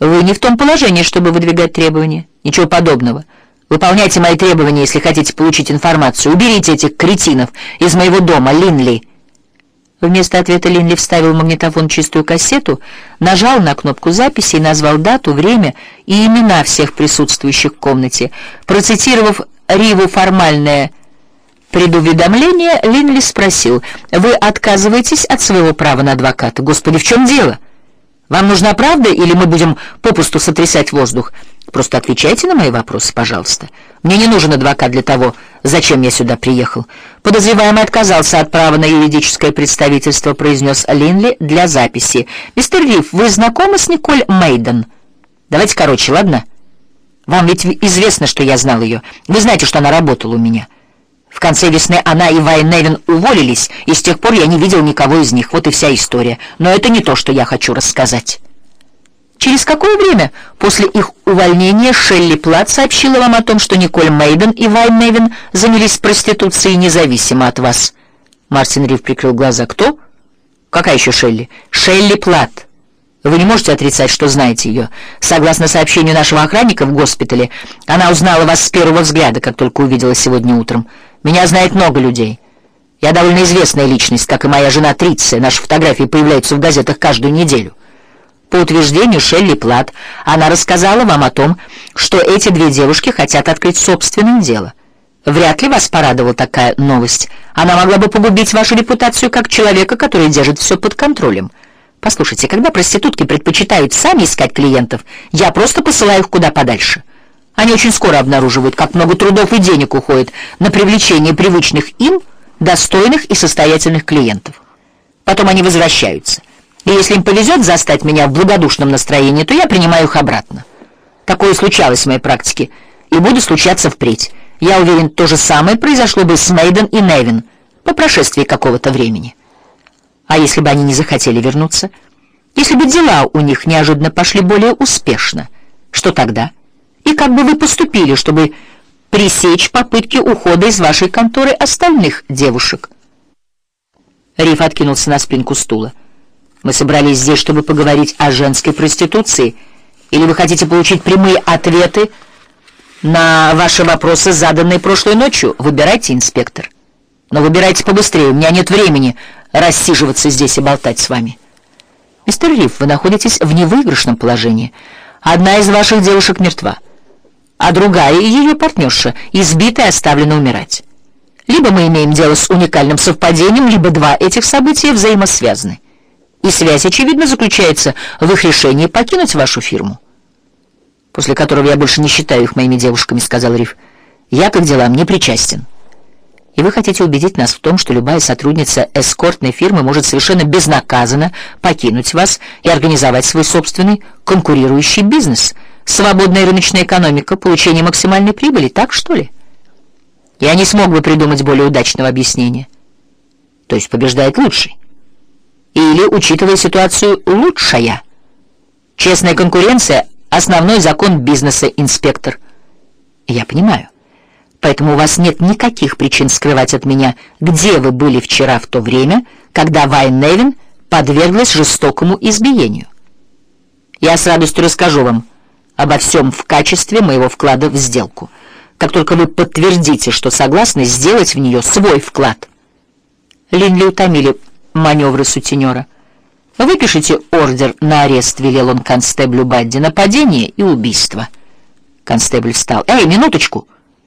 Вы не в том положении, чтобы выдвигать требования. Ничего подобного. Выполняйте мои требования, если хотите получить информацию. Уберите этих кретинов из моего дома, Линли. Вместо ответа Линли вставил в магнитофон чистую кассету, нажал на кнопку записи и назвал дату, время и имена всех присутствующих в комнате. Процитировав Риву формальное предуведомление, Линли спросил, «Вы отказываетесь от своего права на адвоката? Господи, в чем дело? Вам нужна правда, или мы будем попусту сотрясать воздух?» Просто отвечайте на мои вопросы, пожалуйста. Мне не нужен адвокат для того, зачем я сюда приехал. Подозреваемый отказался от права на юридическое представительство, произнес Линли для записи. Мистер Риф, вы знакомы с Николь Мейден? Давайте короче, ладно? Вам ведь известно, что я знал ее. Вы знаете, что она работала у меня. В конце весны она и Вайн Невин уволились, и с тех пор я не видел никого из них. Вот и вся история. Но это не то, что я хочу рассказать. Через какое время после их увольнения Шелли Плат сообщила вам о том, что Николь Мейден и Вайн занялись проституцией независимо от вас? Мартин Рив прикрыл глаза. Кто? Какая еще Шелли? Шелли Плат. Вы не можете отрицать, что знаете ее. Согласно сообщению нашего охранника в госпитале, она узнала вас с первого взгляда, как только увидела сегодня утром. Меня знает много людей. Я довольно известная личность, как и моя жена Триция. Наши фотографии появляются в газетах каждую неделю. По утверждению Шелли Плат, она рассказала вам о том, что эти две девушки хотят открыть собственное дело. Вряд ли вас порадовала такая новость. Она могла бы погубить вашу репутацию как человека, который держит все под контролем. Послушайте, когда проститутки предпочитают сами искать клиентов, я просто посылаю их куда подальше. Они очень скоро обнаруживают, как много трудов и денег уходит на привлечение привычных им, достойных и состоятельных клиентов. Потом они возвращаются. И если им повезет застать меня в благодушном настроении, то я принимаю их обратно. Такое случалось в моей практике и будет случаться впредь. Я уверен, то же самое произошло бы с Мейден и Невин по прошествии какого-то времени. А если бы они не захотели вернуться? Если бы дела у них неожиданно пошли более успешно, что тогда? И как бы вы поступили, чтобы пресечь попытки ухода из вашей конторы остальных девушек? Риф откинулся на спинку стула. Мы собрались здесь, чтобы поговорить о женской проституции. Или вы хотите получить прямые ответы на ваши вопросы, заданные прошлой ночью? Выбирайте, инспектор. Но выбирайте побыстрее, у меня нет времени рассиживаться здесь и болтать с вами. Мистер Риф, вы находитесь в невыигрышном положении. Одна из ваших девушек мертва, а другая, ее партнерша, избита и оставлена умирать. Либо мы имеем дело с уникальным совпадением, либо два этих события взаимосвязаны. И связь, очевидно, заключается в их решении покинуть вашу фирму. После которого я больше не считаю их моими девушками, сказал Риф. Я к делам не причастен. И вы хотите убедить нас в том, что любая сотрудница эскортной фирмы может совершенно безнаказанно покинуть вас и организовать свой собственный конкурирующий бизнес. Свободная рыночная экономика, получение максимальной прибыли, так что ли? Я не смог бы придумать более удачного объяснения. То есть побеждает лучший или, учитывая ситуацию, лучшая. Честная конкуренция — основной закон бизнеса, инспектор. Я понимаю. Поэтому у вас нет никаких причин скрывать от меня, где вы были вчера в то время, когда Вайн Невин подверглась жестокому избиению. Я с радостью расскажу вам обо всем в качестве моего вклада в сделку, как только вы подтвердите, что согласны сделать в нее свой вклад. Линли утомили маневры сутенера. «Выпишите ордер на арест», — велел он констеблю Бадди, — «нападение и убийство». Констебль встал. «Эй, минуточку!»